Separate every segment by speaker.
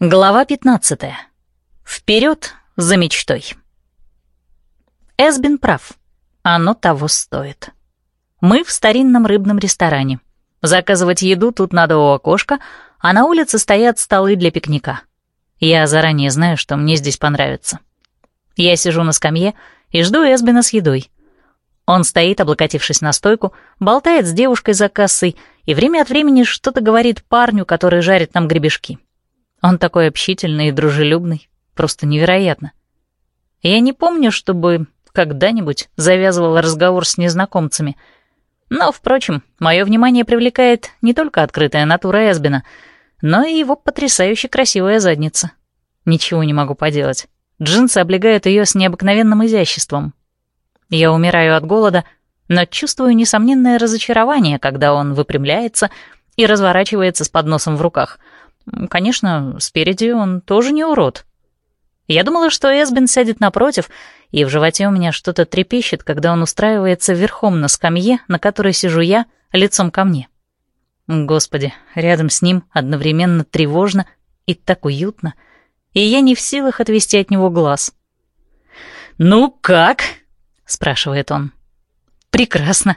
Speaker 1: Глава 15. Вперед за мечтой. Эсбин прав. Оно того стоит. Мы в старинном рыбном ресторане. Заказывать еду тут надо у окошка, а на улице стоят столы для пикника. Я заранее знаю, что мне здесь понравится. Я сижу на скамье и жду Эсбина с едой. Он стоит, облокотившись на стойку, болтает с девушкой за кассой и время от времени что-то говорит парню, который жарит нам гребешки. Он такой общительный и дружелюбный, просто невероятно. Я не помню, чтобы когда-нибудь завязывал разговор с незнакомцами. Но, впрочем, мое внимание привлекает не только открытая натура Эсбина, но и его потрясающе красивая задница. Ничего не могу поделать. Джинсы облегают ее с необыкновенным изяществом. Я умираю от голода, но чувствую несомненное разочарование, когда он выпрямляется и разворачивается с подносом в руках — Конечно, спереди он тоже не урод. Я думала, что Эсбин сядет напротив, и в животе у меня что-то трепещет, когда он устраивается верхом на скамье, на которой сижу я, лицом ко мне. Господи, рядом с ним одновременно тревожно и так уютно, и я не в силах отвести от него глаз. «Ну как?» — спрашивает он. «Прекрасно».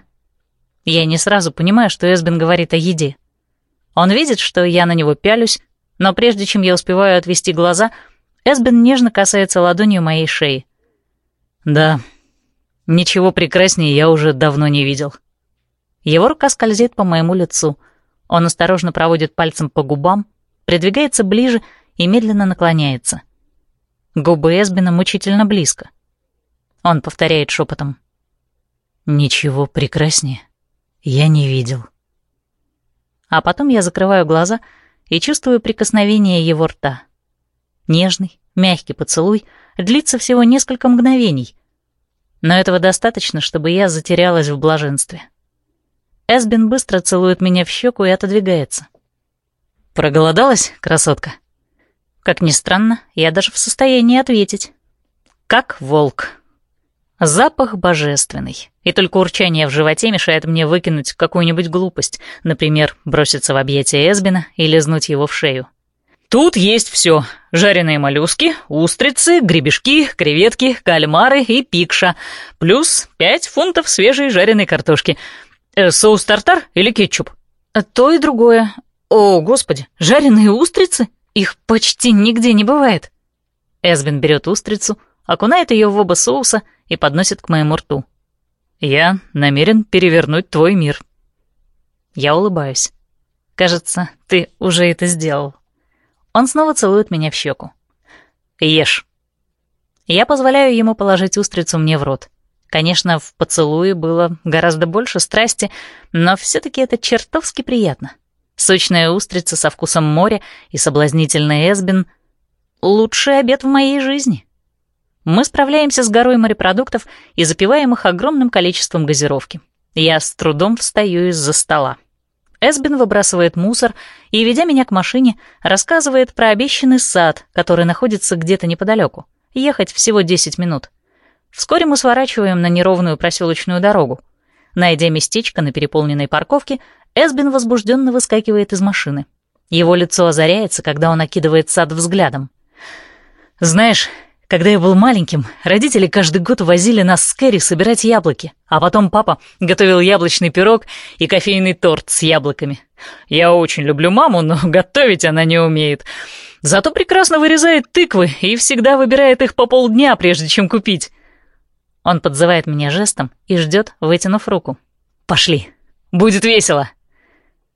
Speaker 1: Я не сразу понимаю, что Эсбин говорит о еде. Он видит, что я на него пялюсь, но прежде чем я успеваю отвести глаза, Эсбин нежно касается ладонью моей шеи. Да, ничего прекраснее я уже давно не видел. Его рука скользит по моему лицу. Он осторожно проводит пальцем по губам, придвигается ближе и медленно наклоняется. Губы Эсбина мучительно близко. Он повторяет шепотом. «Ничего прекраснее я не видел». А потом я закрываю глаза и чувствую прикосновение его рта. Нежный, мягкий поцелуй длится всего несколько мгновений, но этого достаточно, чтобы я затерялась в блаженстве. Эсбин быстро целует меня в щеку и отодвигается. «Проголодалась, красотка?» Как ни странно, я даже в состоянии ответить. «Как волк». Запах божественный, и только урчание в животе мешает мне выкинуть какую-нибудь глупость, например, броситься в объятия Эсбина и лизнуть его в шею. Тут есть все: жареные моллюски, устрицы, гребешки, креветки, кальмары и пикша, плюс пять фунтов свежей жареной картошки. Э, соус тартар или кетчуп? То и другое. О, господи, жареные устрицы? Их почти нигде не бывает. Эсбин берет устрицу, окунает ее в оба соуса и подносит к моему рту. «Я намерен перевернуть твой мир». Я улыбаюсь. «Кажется, ты уже это сделал». Он снова целует меня в щеку. «Ешь». Я позволяю ему положить устрицу мне в рот. Конечно, в поцелуе было гораздо больше страсти, но все-таки это чертовски приятно. Сочная устрица со вкусом моря и соблазнительный эсбин — лучший обед в моей жизни. Мы справляемся с горой морепродуктов и запиваем их огромным количеством газировки. Я с трудом встаю из-за стола. Эсбин выбрасывает мусор и, ведя меня к машине, рассказывает про обещанный сад, который находится где-то неподалеку. Ехать всего 10 минут. Вскоре мы сворачиваем на неровную проселочную дорогу. Найдя местечко на переполненной парковке, Эсбин возбужденно выскакивает из машины. Его лицо озаряется, когда он окидывает сад взглядом. «Знаешь, когда я был маленьким, родители каждый год возили нас с Кэрри собирать яблоки, а потом папа готовил яблочный пирог и кофейный торт с яблоками. Я очень люблю маму, но готовить она не умеет. Зато прекрасно вырезает тыквы и всегда выбирает их по полдня, прежде чем купить. Он подзывает меня жестом и ждет, вытянув руку. «Пошли, будет весело!»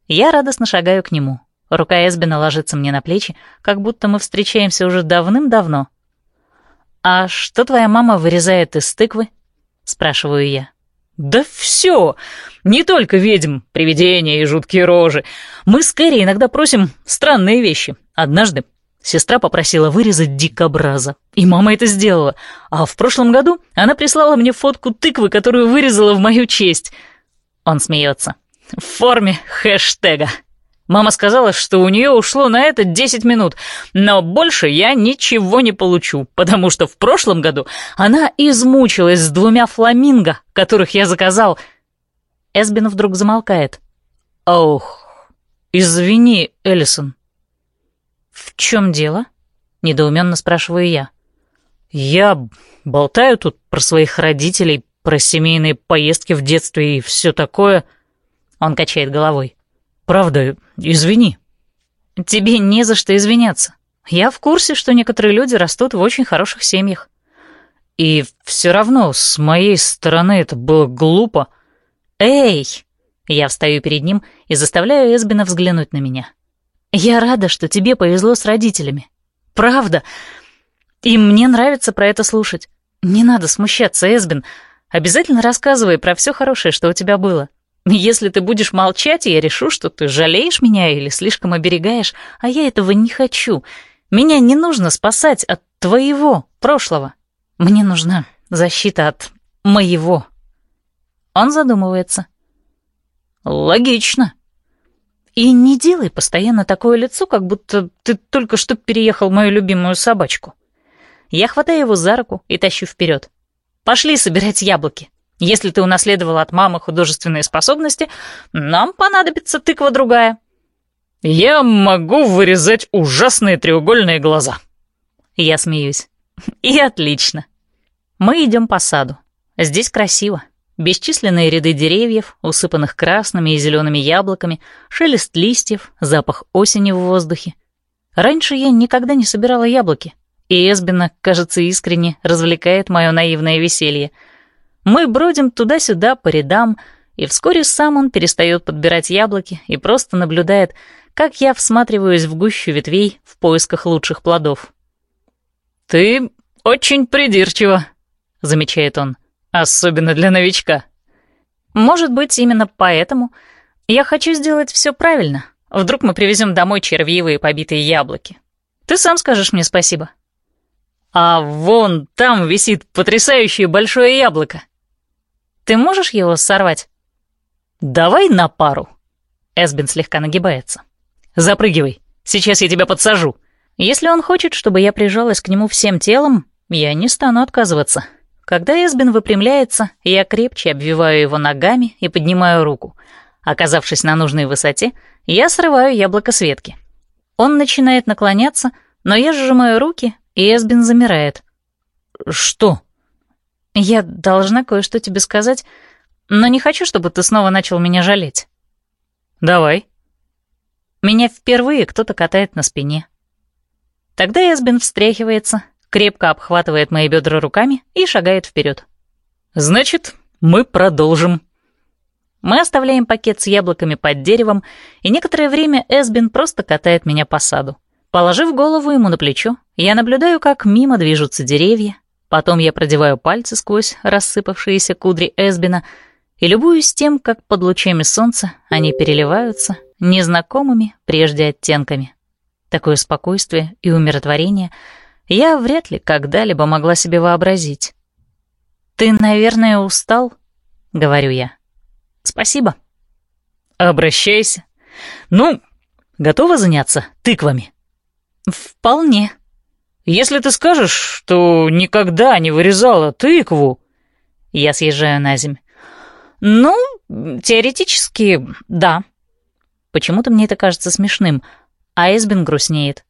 Speaker 1: Я радостно шагаю к нему. Рука Эсбина ложится мне на плечи, как будто мы встречаемся уже давным-давно — «А что твоя мама вырезает из тыквы?» — спрашиваю я. «Да все! Не только ведьм, привидения и жуткие рожи. Мы с Кэрри иногда просим странные вещи. Однажды сестра попросила вырезать дикобраза, и мама это сделала. А в прошлом году она прислала мне фотку тыквы, которую вырезала в мою честь». Он смеется. «В форме хэштега». Мама сказала, что у нее ушло на это 10 минут, но больше я ничего не получу, потому что в прошлом году она измучилась с двумя фламинго, которых я заказал. Эсбин вдруг замолкает. Ох, извини, Эллисон. «В чем дело?» — недоуменно спрашиваю я.
Speaker 2: «Я болтаю тут про своих родителей, про семейные поездки в детстве и все такое».
Speaker 1: Он качает головой.
Speaker 2: «Правда, извини».
Speaker 1: «Тебе не за что извиняться. Я в курсе, что некоторые люди растут в очень хороших семьях».
Speaker 2: «И все равно с моей стороны это было глупо».
Speaker 1: «Эй!» Я встаю перед ним и заставляю Эсбина взглянуть на меня. «Я рада, что тебе повезло с родителями. Правда. И мне нравится про это слушать. Не надо смущаться, Эсбин. Обязательно рассказывай про все хорошее, что у тебя было. Если ты будешь молчать, я решу, что ты жалеешь меня или слишком оберегаешь, а я этого не хочу. Меня не нужно спасать от твоего прошлого. Мне нужна защита от моего». Он задумывается.
Speaker 2: «Логично».
Speaker 1: «И не делай постоянно такое лицо, как будто ты только что переехал мою любимую собачку». Я хватаю его за руку и тащу вперед. «Пошли собирать яблоки. Если ты унаследовал от мамы художественные способности, нам понадобится тыква другая».
Speaker 2: «Я могу вырезать ужасные треугольные глаза».
Speaker 1: Я смеюсь. «И отлично». Мы идем по саду. Здесь красиво. Бесчисленные ряды деревьев, усыпанных красными и зелеными яблоками, шелест листьев, запах осени в воздухе. Раньше я никогда не собирала яблоки, и Эсбина, кажется, искренне развлекает мое наивное веселье. Мы бродим туда-сюда по рядам, и вскоре сам он перестает подбирать яблоки и просто наблюдает, как я всматриваюсь в гущу ветвей в поисках лучших плодов.
Speaker 2: «Ты очень придирчива», — замечает он. Особенно для новичка.
Speaker 1: Может быть, именно поэтому я хочу сделать все правильно. Вдруг мы привезем домой червивые побитые яблоки. Ты сам скажешь мне спасибо.
Speaker 2: А вон там висит потрясающее большое яблоко.
Speaker 1: Ты можешь его сорвать?
Speaker 2: Давай на пару.
Speaker 1: Эсбин слегка нагибается.
Speaker 2: Запрыгивай, сейчас я тебя подсажу.
Speaker 1: Если он хочет, чтобы я прижалась к нему всем телом, я не стану отказываться. Когда Эсбин выпрямляется, я крепче обвиваю его ногами и поднимаю руку. Оказавшись на нужной высоте, я срываю яблоко с ветки. Он начинает наклоняться, но я сжимаю руки, и Эсбин замирает.
Speaker 2: «Что?»
Speaker 1: «Я должна кое-что тебе сказать, но не хочу, чтобы ты снова начал меня жалеть».
Speaker 2: «Давай».
Speaker 1: Меня впервые кто-то катает на спине. Тогда Эсбин встряхивается, крепко обхватывает мои бедра руками и шагает вперед.
Speaker 2: «Значит, мы продолжим».
Speaker 1: Мы оставляем пакет с яблоками под деревом, и некоторое время Эсбин просто катает меня по саду. Положив голову ему на плечо, я наблюдаю, как мимо движутся деревья, потом я продеваю пальцы сквозь рассыпавшиеся кудри Эсбина и любуюсь тем, как под лучами солнца они переливаются незнакомыми прежде оттенками. Такое спокойствие и умиротворение — я вряд ли когда-либо могла себе вообразить. «Ты, наверное, устал?» — говорю я. «Спасибо».
Speaker 2: «Обращайся. Ну, готова заняться тыквами?»
Speaker 1: «Вполне».
Speaker 2: «Если ты скажешь, что никогда не вырезала тыкву...»
Speaker 1: Я съезжаю на землю. «Ну, теоретически, да». Почему-то мне это кажется смешным, а Эсбин грустнеет.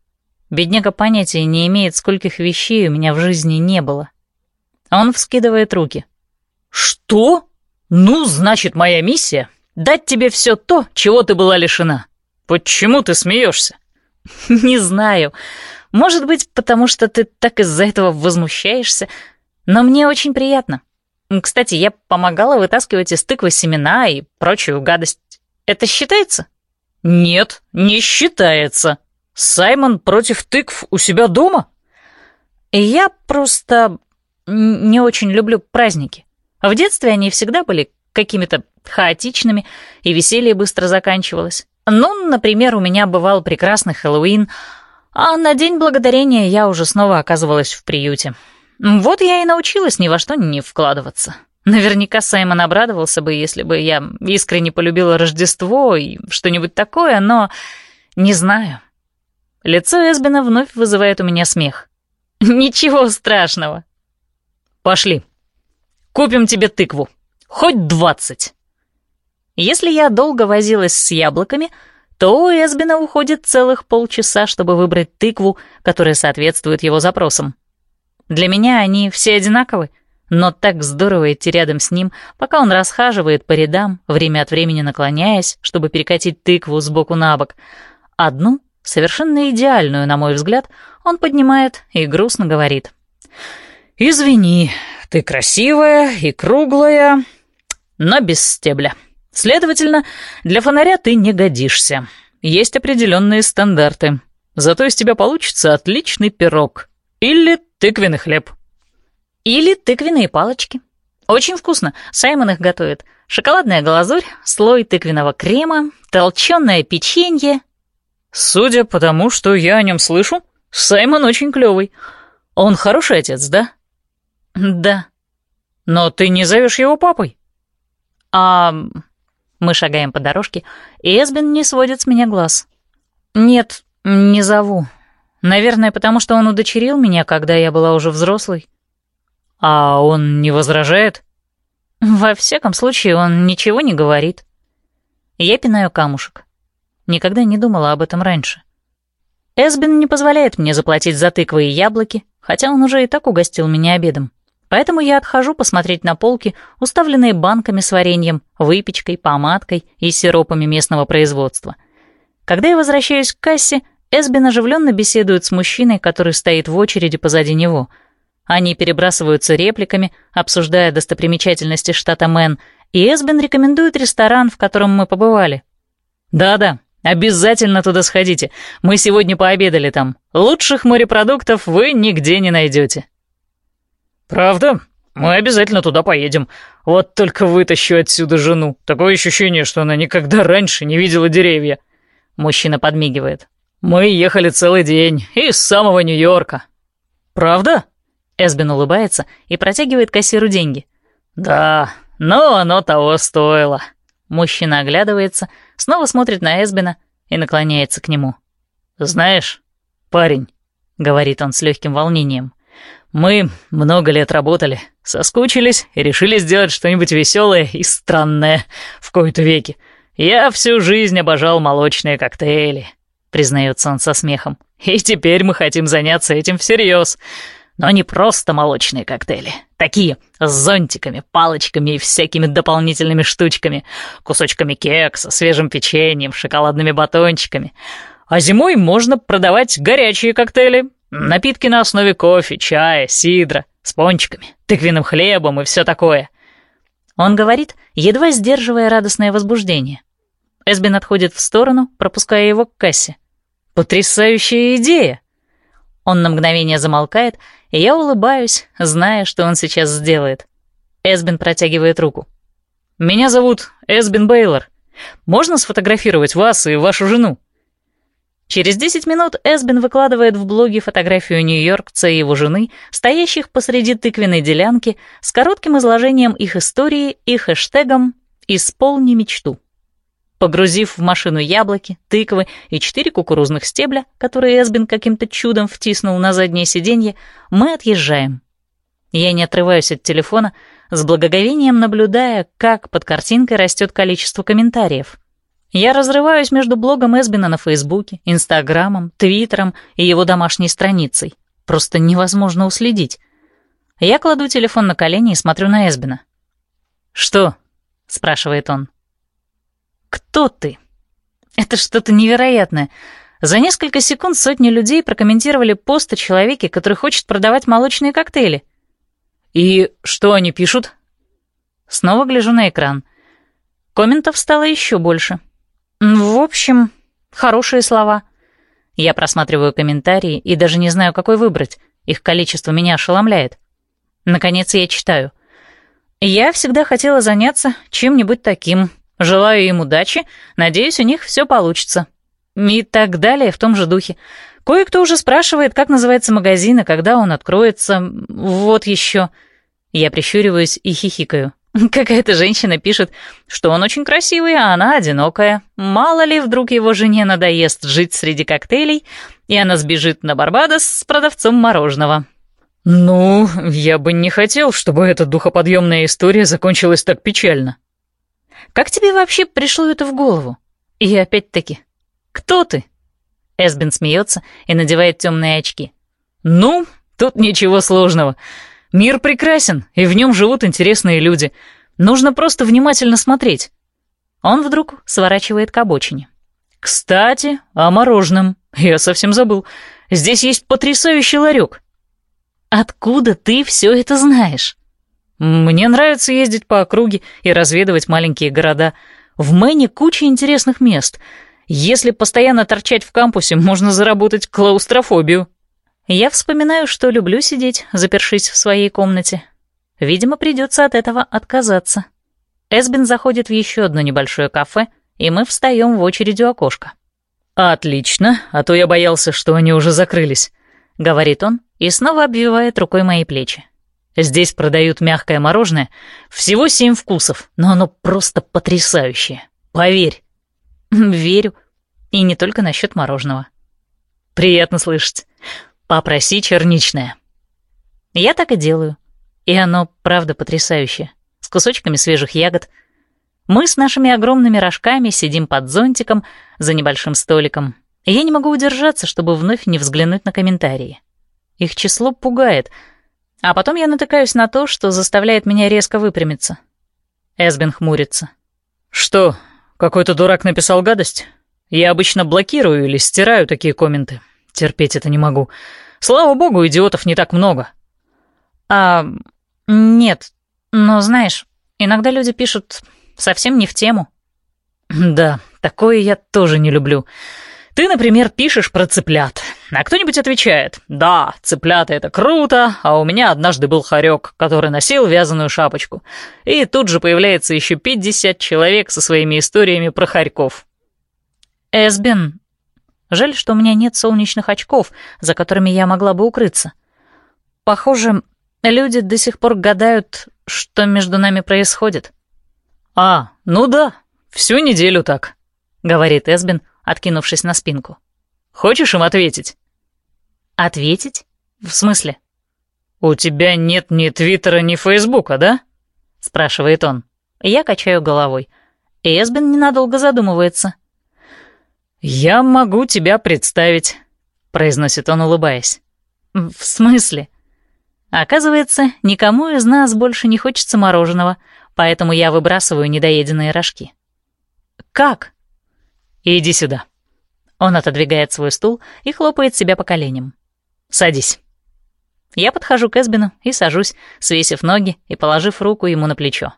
Speaker 1: Бедняга понятия не имеет, скольких вещей у меня в жизни не было. Он вскидывает руки.
Speaker 2: «Что? Ну, значит, моя миссия — дать тебе все то, чего ты была лишена. Почему ты смеешься?»
Speaker 1: «Не знаю. Может быть, потому что ты так из-за этого возмущаешься, но мне очень приятно. Кстати, я помогала вытаскивать из тыквы семена и прочую гадость. Это считается?»
Speaker 2: «Нет, не считается», Саймон против тыкв у себя дома?
Speaker 1: Я просто не очень люблю праздники. В детстве они всегда были какими-то хаотичными, и веселье быстро заканчивалось. Ну, например, у меня бывал прекрасный Хэллоуин, а на День Благодарения я уже снова оказывалась в приюте. Вот я и научилась ни во что не вкладываться. Наверняка Саймон обрадовался бы, если бы я искренне полюбила Рождество и что-нибудь такое, но не знаю. Лицо Эсбина вновь вызывает у меня смех. «Ничего страшного».
Speaker 2: «Пошли. Купим тебе тыкву. Хоть двадцать».
Speaker 1: Если я долго возилась с яблоками, то у Эсбина уходит целых полчаса, чтобы выбрать тыкву, которая соответствует его запросам. Для меня они все одинаковы, но так здорово идти рядом с ним, пока он расхаживает по рядам, время от времени наклоняясь, чтобы перекатить тыкву с боку на бок. Одну, совершенно идеальную, на мой взгляд, он поднимает и грустно говорит. «Извини, ты красивая и круглая, но без стебля. Следовательно, для фонаря ты не годишься. Есть определенные стандарты. Зато из тебя получится отличный пирог. Или тыквенный хлеб». Или тыквенные палочки. Очень вкусно. Саймон их готовит. Шоколадная глазурь, слой тыквенного крема, толченое печенье. Судя по тому, что я о нем слышу, Саймон очень клевый. Он хороший отец, да? Да. Но ты не зовешь его папой? А... Мы шагаем по дорожке, и Эсбин не сводит с меня глаз. Нет, не зову. Наверное, потому что он удочерил меня, когда я была уже взрослой. А он не возражает? Во всяком случае, он ничего не говорит. Я пинаю камушек. Никогда не думала об этом раньше. Эсбин не позволяет мне заплатить за тыквы и яблоки, хотя он уже и так угостил меня обедом. Поэтому я отхожу посмотреть на полки, уставленные банками с вареньем, выпечкой, помадкой и сиропами местного производства. Когда я возвращаюсь к кассе, Эсбин оживленно беседует с мужчиной, который стоит в очереди позади него — они перебрасываются репликами, обсуждая достопримечательности штата Мэн, и Эсбин рекомендует ресторан, в котором мы побывали. «Да-да, обязательно туда сходите. Мы сегодня пообедали там. Лучших морепродуктов вы нигде не найдете». «Правда? Мы обязательно туда поедем. Вот только вытащу отсюда жену. Такое ощущение, что она никогда раньше не видела деревья». Мужчина подмигивает. «Мы ехали целый день, из самого Нью-Йорка». «Правда?» Эсбин улыбается и протягивает кассиру деньги. «Да, но оно того стоило». Мужчина оглядывается, снова смотрит на Эсбина и наклоняется к нему. «Знаешь, парень», — говорит он с легким волнением, «мы много лет работали, соскучились и решили сделать что-нибудь веселое и странное в кои-то веки. Я всю жизнь обожал молочные коктейли», — признается он со смехом. «И теперь мы хотим заняться этим всерьез. Но не просто молочные коктейли. Такие с зонтиками, палочками и всякими дополнительными штучками. Кусочками кекса, свежим печеньем, шоколадными батончиками. А зимой можно продавать горячие коктейли. Напитки на основе кофе, чая, сидра, с пончиками, тыквенным хлебом и все такое. Он говорит, едва сдерживая радостное возбуждение. Эсбин отходит в сторону, пропуская его к кассе. «Потрясающая идея!» Он на мгновение замолкает, и я улыбаюсь, зная, что он сейчас сделает. Эсбин протягивает руку. «Меня зовут Эсбин Бейлор. Можно сфотографировать вас и вашу жену?» Через 10 минут Эсбин выкладывает в блоге фотографию нью-йоркца и его жены, стоящих посреди тыквенной делянки, с коротким изложением их истории и хэштегом «Исполни мечту». Погрузив в машину яблоки, тыквы и четыре кукурузных стебля, которые Эсбин каким-то чудом втиснул на заднее сиденье, мы отъезжаем. Я не отрываюсь от телефона, с благоговением наблюдая, как под картинкой растет количество комментариев. Я разрываюсь между блогом Эсбина на Фейсбуке, Инстаграмом, Твиттером и его домашней страницей. Просто невозможно уследить. Я кладу телефон на колени и смотрю на Эсбина. «Что?» — спрашивает он. Кто ты? Это что-то невероятное. За несколько секунд сотни людей прокомментировали пост о человеке, который хочет продавать молочные коктейли. И что они пишут? Снова гляжу на экран. Комментов стало еще больше. В общем, хорошие слова. Я просматриваю комментарии и даже не знаю, какой выбрать. Их количество меня ошеломляет. Наконец я читаю. Я всегда хотела заняться чем-нибудь таким, Желаю им удачи, надеюсь, у них все получится. И так далее в том же духе. Кое-кто уже спрашивает, как называется магазин и когда он откроется. Вот еще. Я прищуриваюсь и хихикаю. Какая-то женщина пишет, что он очень красивый, а она одинокая. Мало ли, вдруг его жене надоест жить среди коктейлей, и она сбежит на Барбадос с продавцом мороженого. «Ну, я бы не хотел, чтобы эта духоподъемная история закончилась так печально», как тебе вообще пришло это в голову? И опять-таки, «Кто ты?» Эсбин смеется и надевает темные очки.
Speaker 2: «Ну, тут ничего сложного. Мир прекрасен, и в нем живут интересные люди. Нужно просто внимательно смотреть».
Speaker 1: Он вдруг сворачивает к обочине.
Speaker 2: «Кстати, о мороженом. Я совсем забыл. Здесь есть потрясающий ларек».
Speaker 1: «Откуда ты все это знаешь?»
Speaker 2: «Мне нравится ездить по округе и разведывать маленькие города. В Мэне куча интересных мест. Если постоянно торчать в кампусе, можно заработать клаустрофобию».
Speaker 1: Я вспоминаю, что люблю сидеть, запершись в своей комнате. Видимо, придется от этого отказаться. Эсбин заходит в еще одно небольшое кафе, и мы встаем в очередь у окошка.
Speaker 2: «Отлично, а то я боялся, что они уже закрылись», — говорит он и снова обвивает рукой мои плечи. «Здесь продают мягкое мороженое, всего семь вкусов, но оно просто потрясающее. Поверь».
Speaker 1: «Верю. И не только насчет мороженого».
Speaker 2: «Приятно слышать. Попроси черничное».
Speaker 1: Я так и делаю. И оно, правда, потрясающее. С кусочками свежих ягод. Мы с нашими огромными рожками сидим под зонтиком за небольшим столиком. И я не могу удержаться, чтобы вновь не взглянуть на комментарии. Их число пугает. А потом я натыкаюсь на то, что заставляет меня резко выпрямиться. Эсбин хмурится.
Speaker 2: «Что, какой-то дурак написал гадость? Я обычно блокирую или стираю такие комменты. Терпеть это не могу. Слава богу, идиотов не так много.
Speaker 1: А нет, но знаешь, иногда люди пишут совсем не в тему.
Speaker 2: Да, такое я тоже не люблю. Ты, например, пишешь про цыплят, а кто-нибудь отвечает, да, цыплята — это круто, а у меня однажды был хорек, который носил вязаную шапочку. И тут же появляется еще 50 человек со своими историями про хорьков.
Speaker 1: Эсбин, Жаль, что у меня нет солнечных очков, за которыми я могла бы укрыться. Похоже, люди до сих пор гадают, что между нами происходит.
Speaker 2: «А, ну да, всю неделю так», — говорит Эсбин, откинувшись на спинку. «Хочешь им ответить?»
Speaker 1: «Ответить? В смысле?»
Speaker 2: «У тебя нет ни Твиттера, ни Фейсбука, да?» — спрашивает он.
Speaker 1: Я качаю головой. Эсбин ненадолго задумывается —
Speaker 2: «Я могу тебя представить», — произносит он, улыбаясь.
Speaker 1: «В смысле?» Оказывается, никому из нас больше не хочется мороженого, поэтому я выбрасываю недоеденные рожки. «Как?»
Speaker 2: «Иди сюда».
Speaker 1: Он отодвигает свой стул и хлопает себя по коленям.
Speaker 2: «Садись».
Speaker 1: Я подхожу к Эсбину и сажусь, свесив ноги и положив руку ему на плечо.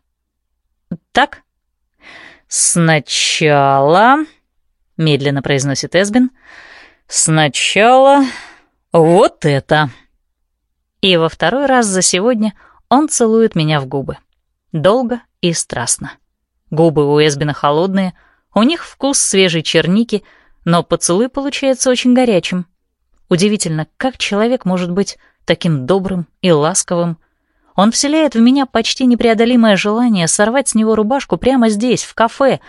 Speaker 1: «Так?»
Speaker 2: «Сначала...» — медленно произносит Эсбин. «Сначала вот это».
Speaker 1: И во второй раз за сегодня он целует меня в губы. Долго и страстно. Губы у Эсбина холодные, у них вкус свежей черники, но поцелуй получается очень горячим. Удивительно, как человек может быть таким добрым и ласковым. Он вселяет в меня почти непреодолимое желание сорвать с него рубашку прямо здесь, в кафе.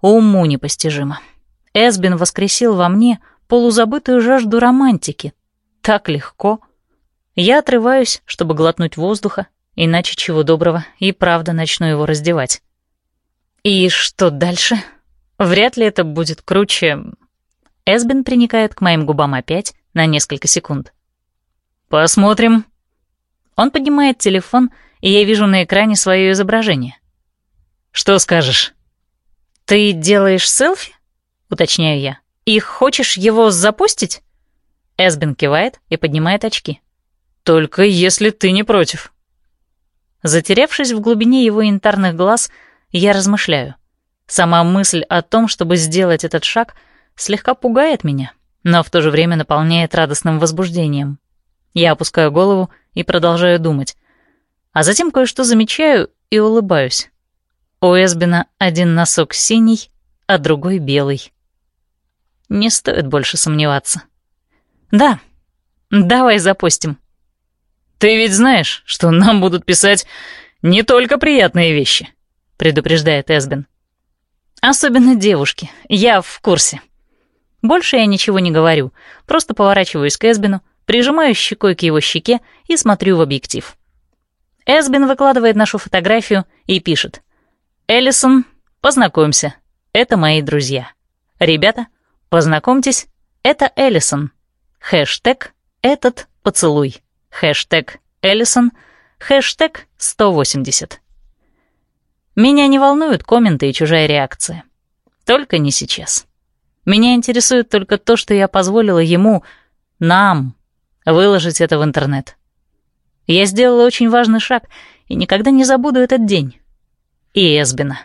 Speaker 1: Уму непостижимо. Эсбин воскресил во мне полузабытую жажду романтики. Так легко. Я отрываюсь, чтобы глотнуть воздуха, иначе чего доброго, и правда начну его раздевать. И что дальше? Вряд ли это будет круче. Эсбин приникает к моим губам опять на несколько секунд.
Speaker 2: «Посмотрим».
Speaker 1: Он поднимает телефон, и я вижу на экране свое изображение.
Speaker 2: «Что скажешь?»
Speaker 1: «Ты делаешь селфи?» Уточняю я. «И хочешь его запустить?» Эсбин кивает и поднимает очки.
Speaker 2: «Только если ты не против».
Speaker 1: Затерявшись в глубине его янтарных глаз, я размышляю. Сама мысль о том, чтобы сделать этот шаг, слегка пугает меня, но в то же время наполняет радостным возбуждением. Я опускаю голову и продолжаю думать. А затем кое-что замечаю и улыбаюсь. У Эсбина один носок синий, а другой белый. Не стоит больше сомневаться. Да, давай запустим.
Speaker 2: Ты ведь знаешь, что нам будут писать не только приятные вещи, предупреждает Эсбин.
Speaker 1: Особенно девушки, я в курсе. Больше я ничего не говорю, просто поворачиваюсь к Эсбину, прижимаю щекой к его щеке и смотрю в объектив. Эсбин выкладывает нашу фотографию и пишет. «Эллисон, познакомься, это мои друзья. Ребята, Познакомьтесь, это Эллисон. Хэштег «Этот поцелуй». Хэштег «Эллисон». Хэштег «180». Меня не волнуют комменты и чужая реакция. Только не сейчас. Меня интересует только то, что я позволила ему, нам, выложить это в интернет. Я сделала очень важный шаг и никогда не забуду этот день. И Эсбина.